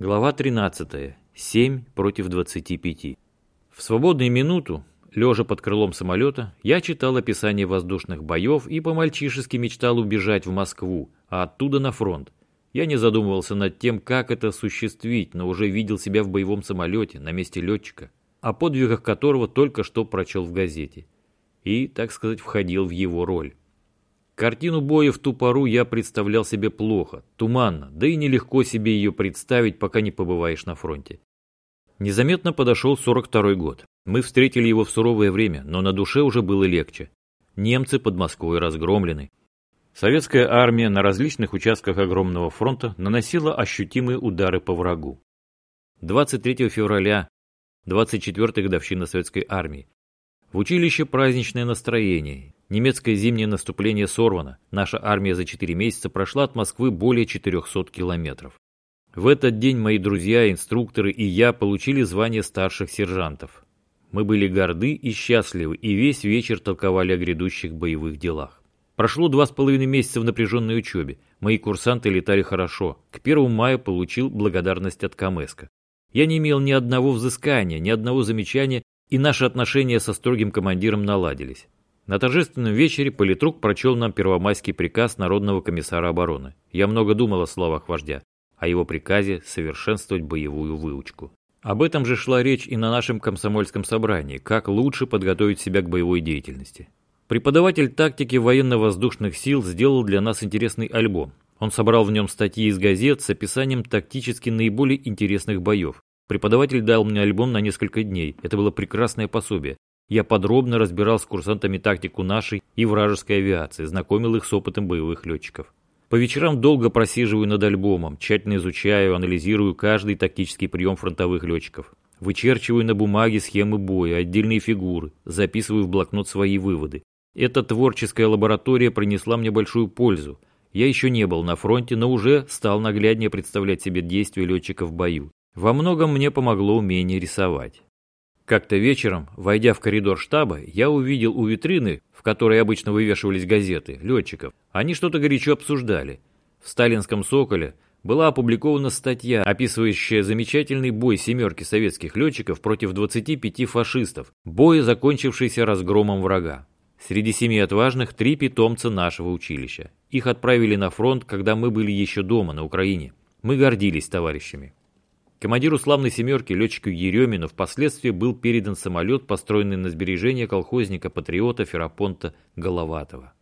Глава 13. 7 против 25. В свободную минуту, лежа под крылом самолета, я читал описание воздушных боев и по-мальчишески мечтал убежать в Москву, а оттуда на фронт. Я не задумывался над тем, как это осуществить, но уже видел себя в боевом самолете, на месте летчика, о подвигах которого только что прочел в газете. И, так сказать, входил в его роль. Картину боя в ту пору я представлял себе плохо, туманно, да и нелегко себе ее представить, пока не побываешь на фронте. Незаметно подошел 42-й год. Мы встретили его в суровое время, но на душе уже было легче. Немцы под Москвой разгромлены. Советская армия на различных участках огромного фронта наносила ощутимые удары по врагу. 23 февраля, 24-я годовщина Советской армии. В училище праздничное настроение. Немецкое зимнее наступление сорвано. Наша армия за 4 месяца прошла от Москвы более 400 километров. В этот день мои друзья, инструкторы и я получили звание старших сержантов. Мы были горды и счастливы, и весь вечер толковали о грядущих боевых делах. Прошло два с половиной месяца в напряженной учебе. Мои курсанты летали хорошо. К 1 мая получил благодарность от Камеска. Я не имел ни одного взыскания, ни одного замечания, и наши отношения со строгим командиром наладились. На торжественном вечере политрук прочел нам первомайский приказ Народного комиссара обороны. Я много думал о словах вождя, о его приказе совершенствовать боевую выучку. Об этом же шла речь и на нашем комсомольском собрании, как лучше подготовить себя к боевой деятельности. Преподаватель тактики военно-воздушных сил сделал для нас интересный альбом. Он собрал в нем статьи из газет с описанием тактически наиболее интересных боев. Преподаватель дал мне альбом на несколько дней. Это было прекрасное пособие. Я подробно разбирал с курсантами тактику нашей и вражеской авиации, знакомил их с опытом боевых летчиков. По вечерам долго просиживаю над альбомом, тщательно изучаю, анализирую каждый тактический прием фронтовых летчиков. Вычерчиваю на бумаге схемы боя, отдельные фигуры, записываю в блокнот свои выводы. Эта творческая лаборатория принесла мне большую пользу. Я еще не был на фронте, но уже стал нагляднее представлять себе действия летчика в бою. Во многом мне помогло умение рисовать. Как-то вечером, войдя в коридор штаба, я увидел у витрины, в которой обычно вывешивались газеты, летчиков. Они что-то горячо обсуждали. В сталинском «Соколе» была опубликована статья, описывающая замечательный бой семерки советских летчиков против 25 фашистов, бой, закончившийся разгромом врага. Среди семи отважных три питомца нашего училища. Их отправили на фронт, когда мы были еще дома, на Украине. Мы гордились товарищами. Командиру славной «семерки» летчику Еремину впоследствии был передан самолет, построенный на сбережение колхозника-патриота Ферапонта Головатова.